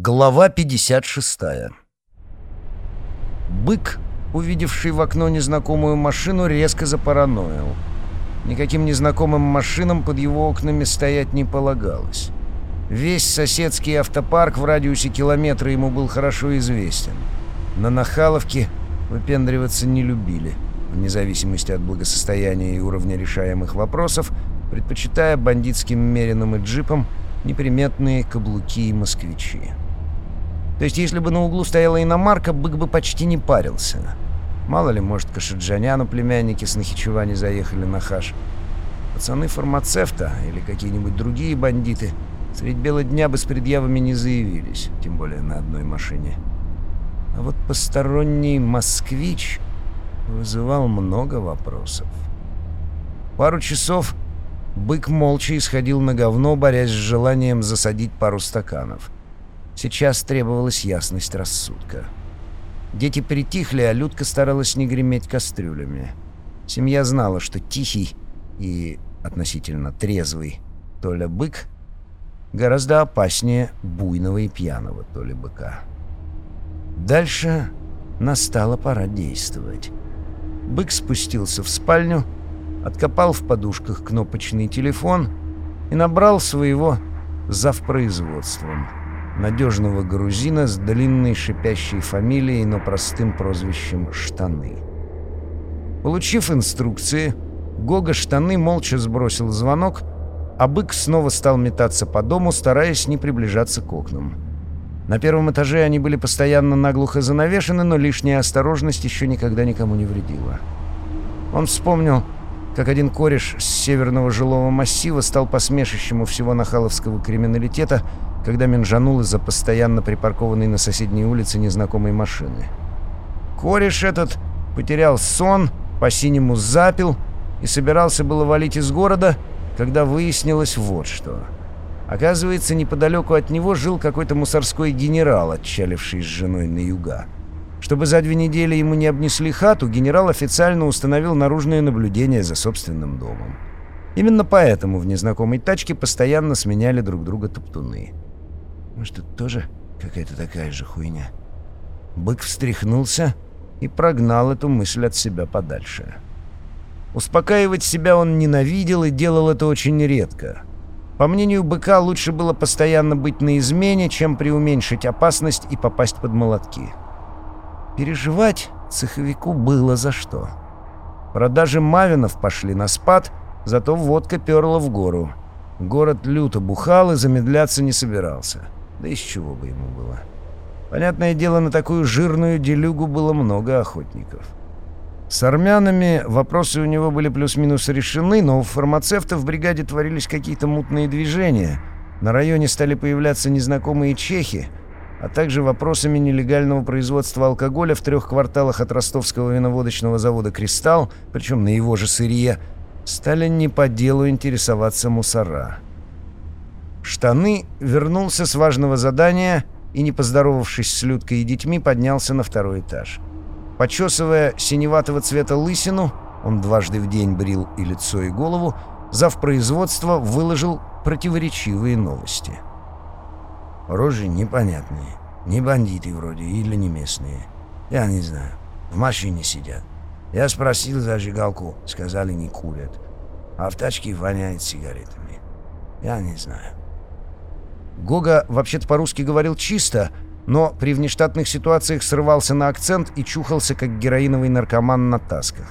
Глава 56 Бык, увидевший в окно незнакомую машину, резко запараноил. Никаким незнакомым машинам под его окнами стоять не полагалось. Весь соседский автопарк в радиусе километра ему был хорошо известен. На Нахаловке выпендриваться не любили, вне зависимости от благосостояния и уровня решаемых вопросов, предпочитая бандитским мериным и джипам неприметные каблуки и москвичи. То есть, если бы на углу стояла иномарка, бык бы почти не парился. Мало ли, может, Кашиджаняну племянники с Нахичевани заехали на хаш. Пацаны фармацевта или какие-нибудь другие бандиты средь бела дня бы с предъявами не заявились, тем более на одной машине. А вот посторонний москвич вызывал много вопросов. Пару часов бык молча исходил на говно, борясь с желанием засадить пару стаканов — Сейчас требовалась ясность рассудка. Дети притихли, а Людка старалась не греметь кастрюлями. Семья знала, что тихий и относительно трезвый Толя бык гораздо опаснее буйного и пьяного Толя быка. Дальше настала пора действовать. Бык спустился в спальню, откопал в подушках кнопочный телефон и набрал своего завпроизводством надежного грузина с длинной шипящей фамилией, но простым прозвищем «Штаны». Получив инструкции, Гога штаны молча сбросил звонок, а бык снова стал метаться по дому, стараясь не приближаться к окнам. На первом этаже они были постоянно наглухо занавешены, но лишняя осторожность еще никогда никому не вредила. Он вспомнил, как один кореш с северного жилого массива стал посмешищем у всего нахаловского криминалитета — когда менжанул из-за постоянно припаркованной на соседней улице незнакомой машины. Кореш этот потерял сон, по-синему запил и собирался было валить из города, когда выяснилось вот что. Оказывается, неподалеку от него жил какой-то мусорской генерал, отчаливший с женой на юга. Чтобы за две недели ему не обнесли хату, генерал официально установил наружное наблюдение за собственным домом. Именно поэтому в незнакомой тачке постоянно сменяли друг друга топтуны. Может, это тоже какая-то такая же хуйня? Бык встряхнулся и прогнал эту мысль от себя подальше. Успокаивать себя он ненавидел и делал это очень редко. По мнению быка, лучше было постоянно быть на измене, чем преуменьшить опасность и попасть под молотки. Переживать цеховику было за что. Продажи мавинов пошли на спад, зато водка перла в гору. Город люто бухал и замедляться не собирался. Да из чего бы ему было? Понятное дело, на такую жирную делюгу было много охотников. С армянами вопросы у него были плюс-минус решены, но у фармацевта в бригаде творились какие-то мутные движения. На районе стали появляться незнакомые чехи, а также вопросами нелегального производства алкоголя в трех кварталах от ростовского виноводочного завода «Кристалл», причем на его же сырье, стали не по делу интересоваться мусора. Штаны вернулся с важного задания и, не поздоровавшись с Людкой и детьми, поднялся на второй этаж. Почесывая синеватого цвета лысину, он дважды в день брил и лицо, и голову, завпроизводства выложил противоречивые новости. Рожи непонятные. Не бандиты вроде или не местные. Я не знаю. В машине сидят. Я спросил зажигалку, сказали не курят. А в тачке воняет сигаретами. Я не знаю. Гога вообще-то по-русски говорил чисто, но при внештатных ситуациях срывался на акцент и чухался, как героиновый наркоман на тасках.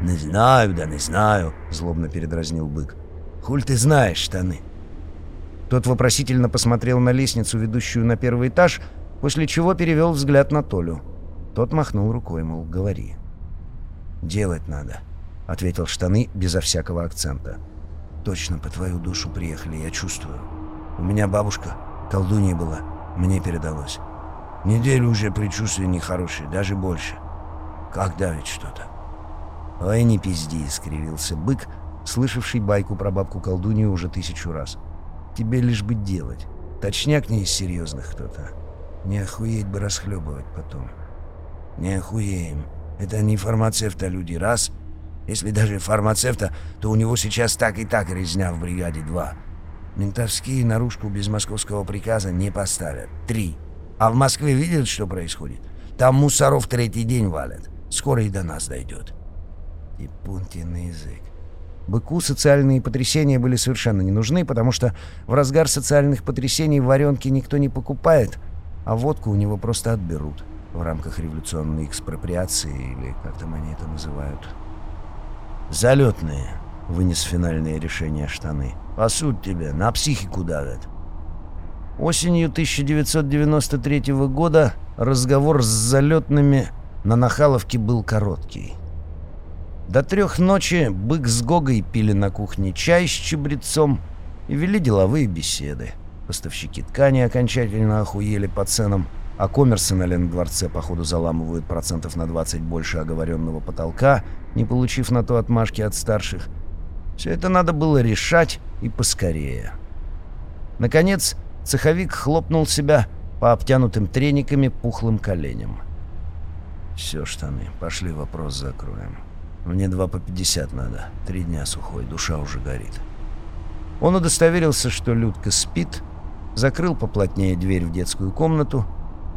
«Не знаю, да не знаю», — злобно передразнил бык. «Хуль ты знаешь штаны?» Тот вопросительно посмотрел на лестницу, ведущую на первый этаж, после чего перевел взгляд на Толю. Тот махнул рукой, мол, говори. «Делать надо», — ответил штаны безо всякого акцента. «Точно по твою душу приехали, я чувствую». У меня бабушка колдунья была, мне передалось. Неделю уже предчувствия нехорошие, даже больше. Как давит что-то. «Ой, не пизди», — скривился бык, слышавший байку про бабку-колдунью уже тысячу раз. «Тебе лишь бы делать. Точняк не из серьезных кто-то. Не охуеть бы расхлебывать потом». «Не охуеем. Это не фармацевта люди, раз. Если даже фармацевта, то у него сейчас так и так резня в бригаде, два. Ментовские наружку без московского приказа не поставят. Три. А в Москве видят, что происходит? Там мусоров третий день валят. Скоро и до нас дойдет. И пункти на язык. Быку социальные потрясения были совершенно не нужны, потому что в разгар социальных потрясений варенки никто не покупает, а водку у него просто отберут в рамках революционной экспроприации или как там они это называют. «Залетные», — вынес финальное решение штаны. «По суть тебе, на психику давят». Осенью 1993 года разговор с залетными на Нахаловке был короткий. До трех ночи бык с Гогой пили на кухне чай с чабрецом и вели деловые беседы. Поставщики ткани окончательно охуели по ценам, а коммерсы на Лендворце, походу, заламывают процентов на 20 больше оговоренного потолка, не получив на то отмашки от старших. Все это надо было решать и поскорее. Наконец, цеховик хлопнул себя по обтянутым трениками пухлым коленям. «Все, штаны, пошли вопрос закроем. Мне два по пятьдесят надо. Три дня сухой, душа уже горит». Он удостоверился, что Людка спит, закрыл поплотнее дверь в детскую комнату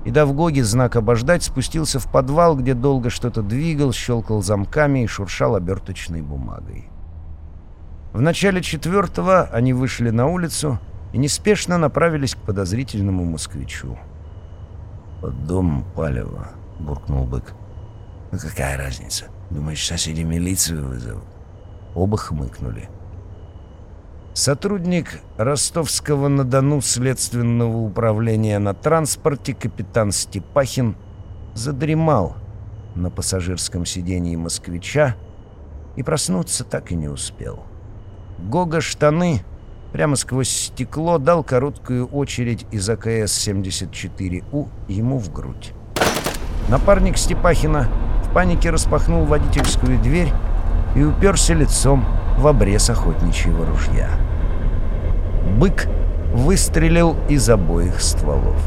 и, дав Гоге знак обождать, спустился в подвал, где долго что-то двигал, щелкал замками и шуршал оберточной бумагой. В начале четвертого они вышли на улицу и неспешно направились к подозрительному москвичу. «Под домом Палева», — буркнул бык. «Ну какая разница? Думаешь, соседи милицию вызовут?» Оба хмыкнули. Сотрудник Ростовского-на-Дону следственного управления на транспорте капитан Степахин задремал на пассажирском сидении москвича и проснуться так и не успел. Гога штаны прямо сквозь стекло дал короткую очередь из АКС-74У ему в грудь. Напарник Степахина в панике распахнул водительскую дверь и уперся лицом в обрез охотничьего ружья. Бык выстрелил из обоих стволов.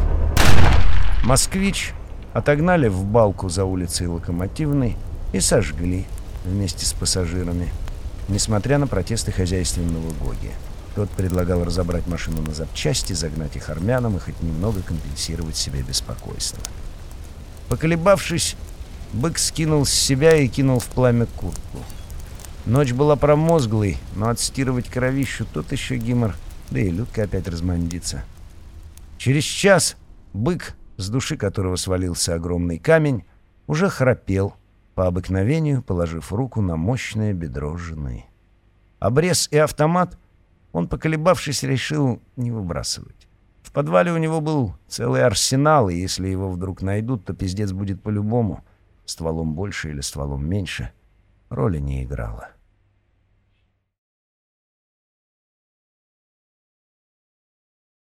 «Москвич» отогнали в балку за улицей Локомотивной и сожгли вместе с пассажирами, несмотря на протесты хозяйственного Гоги. Тот предлагал разобрать машину на запчасти, загнать их армянам и хоть немного компенсировать себе беспокойство. Поколебавшись, бык скинул с себя и кинул в пламя куртку. Ночь была промозглой, но отстирывать кровищу тот еще гимор — да и Людка опять размандится. Через час бык, с души которого свалился огромный камень, уже храпел, по обыкновению положив руку на мощное бедро жены. Обрез и автомат он, поколебавшись, решил не выбрасывать. В подвале у него был целый арсенал, и если его вдруг найдут, то пиздец будет по-любому. Стволом больше или стволом меньше. Роли не играла.